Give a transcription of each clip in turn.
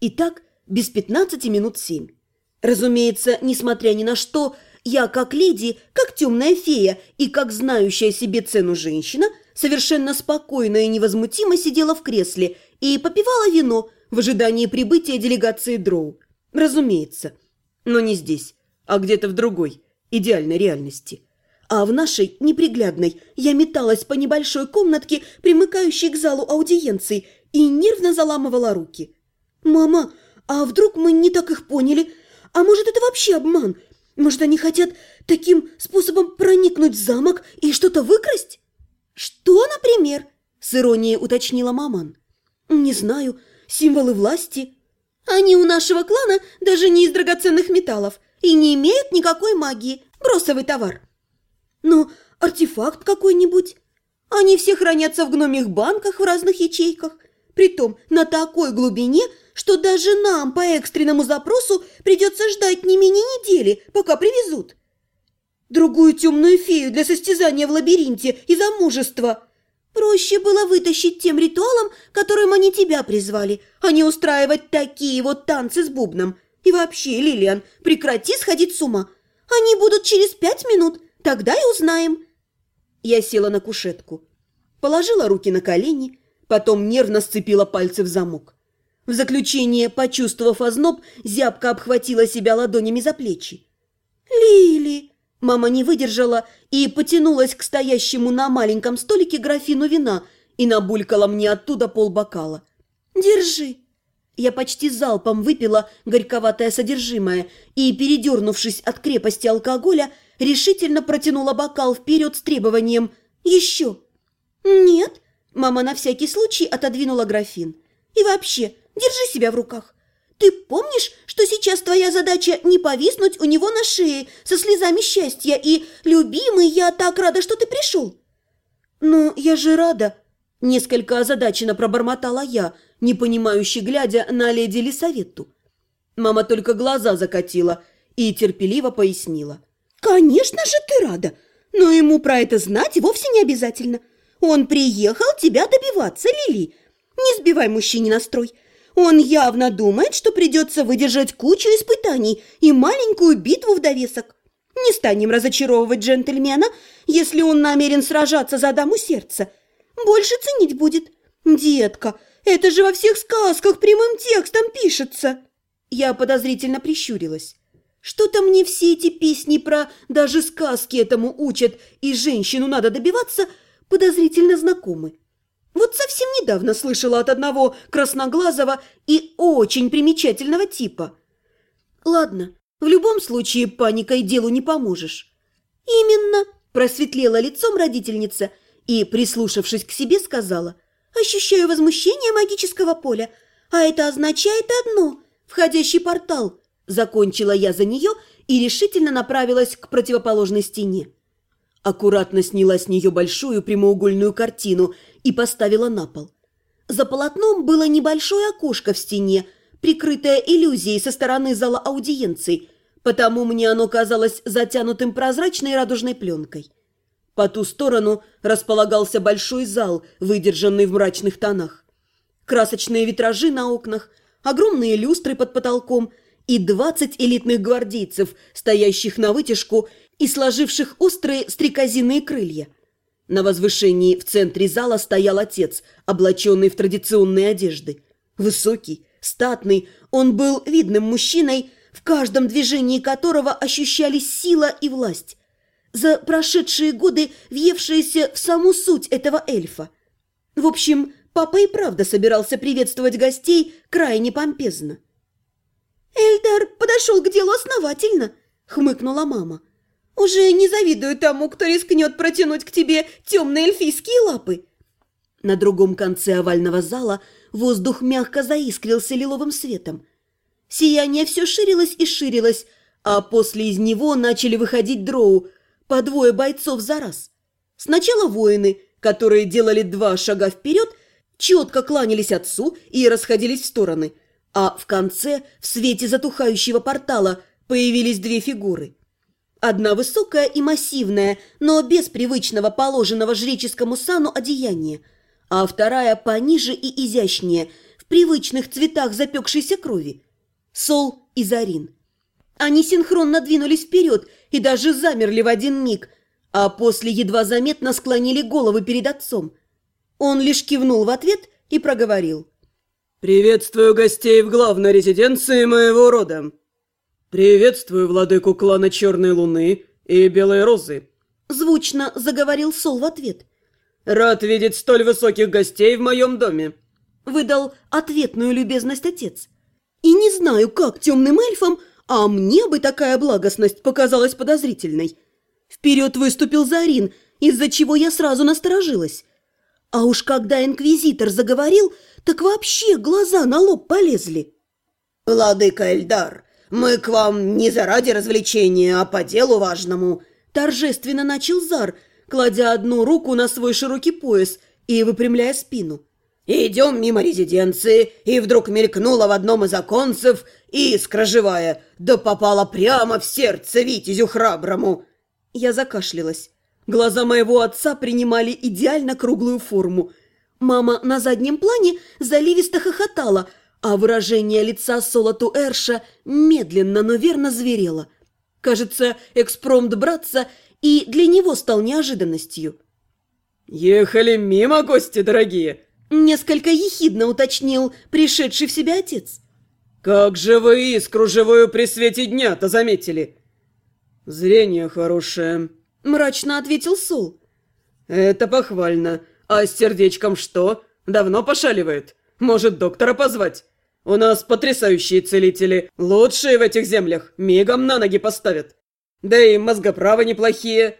Итак, без 15 минут семь. Разумеется, несмотря ни на что, я как леди, как темная фея и как знающая себе цену женщина, совершенно спокойно и невозмутимо сидела в кресле и попивала вино в ожидании прибытия делегации Дроу. Разумеется, но не здесь, а где-то в другой, идеальной реальности. А в нашей, неприглядной, я металась по небольшой комнатке, примыкающей к залу аудиенций, и нервно заламывала руки. «Мама, а вдруг мы не так их поняли? А может, это вообще обман? Может, они хотят таким способом проникнуть в замок и что-то выкрасть?» «Что, например?» – с иронией уточнила маман. «Не знаю. Символы власти». «Они у нашего клана даже не из драгоценных металлов и не имеют никакой магии. Бросовый товар». «Ну, артефакт какой-нибудь?» «Они все хранятся в гномих банках в разных ячейках. Притом на такой глубине, что даже нам по экстренному запросу придется ждать не менее недели, пока привезут. Другую темную фею для состязания в лабиринте и замужества. Проще было вытащить тем ритуалом, которым они тебя призвали, а не устраивать такие вот танцы с бубном. И вообще, Лилиан, прекрати сходить с ума. Они будут через пять минут, тогда и узнаем. Я села на кушетку, положила руки на колени, потом нервно сцепила пальцы в замок. В заключение, почувствовав озноб, зябко обхватила себя ладонями за плечи. «Лили!» Мама не выдержала и потянулась к стоящему на маленьком столике графину вина и набулькала мне оттуда полбокала. «Держи!» Я почти залпом выпила горьковатое содержимое и, передернувшись от крепости алкоголя, решительно протянула бокал вперед с требованием «Еще!» «Нет!» Мама на всякий случай отодвинула графин. «И вообще, держи себя в руках. Ты помнишь, что сейчас твоя задача не повиснуть у него на шее со слезами счастья и «Любимый, я так рада, что ты пришел». «Ну, я же рада», – несколько озадаченно пробормотала я, не понимающе глядя на леди Лисаветту. Мама только глаза закатила и терпеливо пояснила. «Конечно же ты рада, но ему про это знать вовсе не обязательно. Он приехал тебя добиваться, Лили. Не сбивай мужчине настрой. Он явно думает, что придется выдержать кучу испытаний и маленькую битву в довесок. Не станем разочаровывать джентльмена, если он намерен сражаться за даму сердца. Больше ценить будет. Детка, это же во всех сказках прямым текстом пишется. Я подозрительно прищурилась. Что-то мне все эти песни про «даже сказки этому учат» и «женщину надо добиваться» подозрительно знакомы. Вот совсем недавно слышала от одного красноглазого и очень примечательного типа. Ладно, в любом случае паникой делу не поможешь. Именно, просветлела лицом родительница и, прислушавшись к себе, сказала, ощущаю возмущение магического поля, а это означает одно – входящий портал. Закончила я за нее и решительно направилась к противоположной стене. Аккуратно сняла с нее большую прямоугольную картину и поставила на пол. За полотном было небольшое окошко в стене, прикрытое иллюзией со стороны зала аудиенций, потому мне оно казалось затянутым прозрачной радужной пленкой. По ту сторону располагался большой зал, выдержанный в мрачных тонах. Красочные витражи на окнах, огромные люстры под потолком и двадцать элитных гвардейцев, стоящих на вытяжку и сложивших острые стрекозиные крылья. На возвышении в центре зала стоял отец, облаченный в традиционные одежды. Высокий, статный, он был видным мужчиной, в каждом движении которого ощущались сила и власть. За прошедшие годы въевшиеся в саму суть этого эльфа. В общем, папа и правда собирался приветствовать гостей крайне помпезно. «Эльдар подошел к делу основательно», — хмыкнула мама. Уже не завидую тому, кто рискнет протянуть к тебе темные эльфийские лапы. На другом конце овального зала воздух мягко заискрился лиловым светом. Сияние все ширилось и ширилось, а после из него начали выходить дроу, по двое бойцов за раз. Сначала воины, которые делали два шага вперед, четко кланялись отцу и расходились в стороны, а в конце, в свете затухающего портала, появились две фигуры – Одна высокая и массивная, но без привычного положенного жреческому сану одеяния, а вторая пониже и изящнее, в привычных цветах запекшейся крови. Сол и Зарин. Они синхронно двинулись вперед и даже замерли в один миг, а после едва заметно склонили головы перед отцом. Он лишь кивнул в ответ и проговорил. «Приветствую гостей в главной резиденции моего рода. Приветствую владыку клана Черной Луны и Белой Розы». Звучно заговорил Сол в ответ. «Рад видеть столь высоких гостей в моем доме», — выдал ответную любезность отец. «И не знаю, как темным эльфам, а мне бы такая благостность показалась подозрительной. Вперед выступил Зарин, из-за чего я сразу насторожилась. А уж когда инквизитор заговорил, так вообще глаза на лоб полезли». «Владыка Эльдар, мы к вам не заради развлечения, а по делу важному», — торжественно начал Зар, кладя одну руку на свой широкий пояс и выпрямляя спину. Идем мимо резиденции, и вдруг мелькнула в одном из оконцев искра живая, да попала прямо в сердце Витязю храброму. Я закашлялась. Глаза моего отца принимали идеально круглую форму. Мама на заднем плане заливисто хохотала, а выражение лица Солоту Эрша медленно, но верно зверело. Кажется, экспромт братца и для него стал неожиданностью. «Ехали мимо, гости дорогие!» Несколько ехидно уточнил пришедший в себя отец. «Как же вы искру живую при свете дня-то заметили?» «Зрение хорошее», — мрачно ответил Сол. «Это похвально. А с сердечком что? Давно пошаливает? Может, доктора позвать? У нас потрясающие целители, лучшие в этих землях, мигом на ноги поставят. Да и мозгоправы неплохие».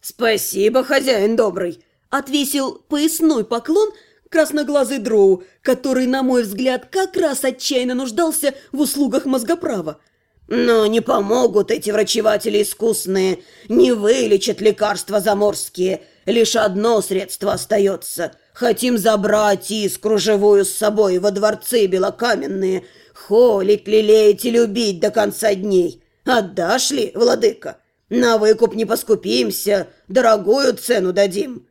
«Спасибо, хозяин добрый», — отвесил поясной поклон — красноглазый дроу, который, на мой взгляд, как раз отчаянно нуждался в услугах мозгоправа. Но не помогут эти врачеватели искусные, не вылечат лекарства заморские. Лишь одно средство остается. Хотим забрать искру живую с собой во дворцы белокаменные, холить, лелеять и любить до конца дней. Отдашь ли, владыка? На выкуп не поскупимся, дорогую цену дадим.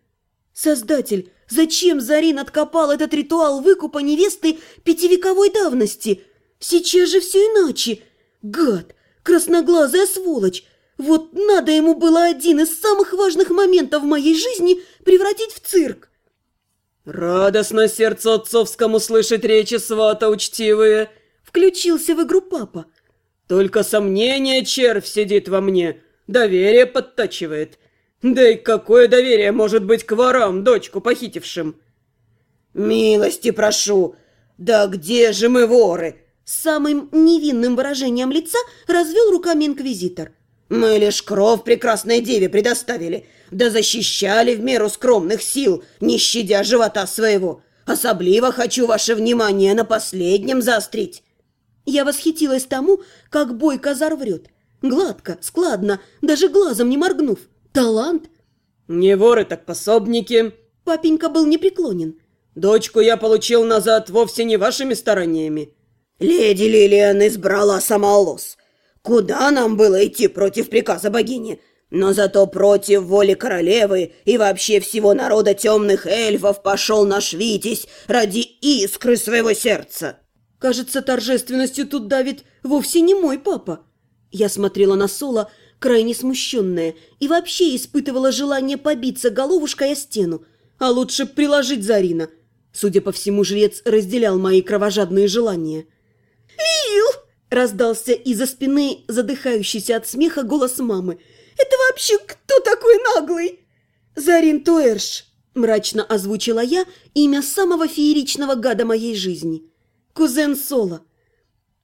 Создатель, Зачем Зарин откопал этот ритуал выкупа невесты пятивековой давности? Сейчас же все иначе. Гад, красноглазая сволочь. Вот надо ему было один из самых важных моментов в моей жизни превратить в цирк. «Радостно сердце отцовскому слышать речи свата учтивые!» Включился в игру папа. «Только сомнение червь сидит во мне, доверие подтачивает. Да и какое доверие может быть к ворам, дочку похитившим? Милости прошу, да где же мы воры? Самым невинным выражением лица развел руками инквизитор. Мы лишь кровь прекрасной деве предоставили, да защищали в меру скромных сил, не щадя живота своего. Особливо хочу ваше внимание на последнем заострить. Я восхитилась тому, как бой Казар врет. Гладко, складно, даже глазом не моргнув. Талант? Не воры, так пособники. Папенька был непреклонен. Дочку я получил назад вовсе не вашими стараниями. Леди Лилиан избрала сама лос. Куда нам было идти против приказа богини? Но зато против воли королевы и вообще всего народа темных эльфов пошел наш Витязь ради искры своего сердца. Кажется, торжественностью тут давит вовсе не мой папа. Я смотрела на Соло, крайне смущенная, и вообще испытывала желание побиться головушкой о стену, а лучше приложить Зарина. Судя по всему, жрец разделял мои кровожадные желания. «Лил!» – раздался из-за спины задыхающийся от смеха голос мамы. «Это вообще кто такой наглый?» «Зарин Туэрш», – мрачно озвучила я имя самого фееричного гада моей жизни. «Кузен Соло».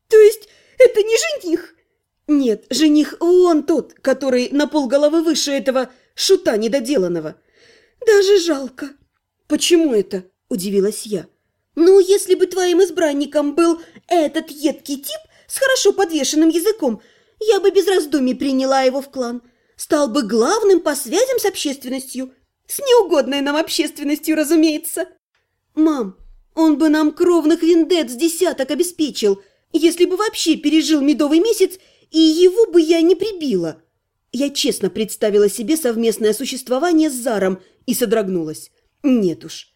«То есть это не жених?» Нет, жених он тот, который на полголовы выше этого шута недоделанного. Даже жалко. Почему это? Удивилась я. Ну, если бы твоим избранником был этот едкий тип с хорошо подвешенным языком, я бы без раздумий приняла его в клан. Стал бы главным по связям с общественностью. С неугодной нам общественностью, разумеется. Мам, он бы нам кровных виндет с десяток обеспечил, если бы вообще пережил медовый месяц и его бы я не прибила. Я честно представила себе совместное существование с Заром и содрогнулась. Нет уж.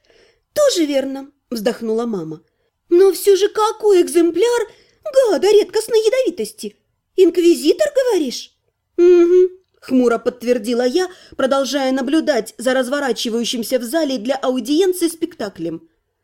Тоже верно, вздохнула мама. Но все же какой экземпляр гада редкостной ядовитости? Инквизитор, говоришь? Угу, хмуро подтвердила я, продолжая наблюдать за разворачивающимся в зале для аудиенции спектаклем.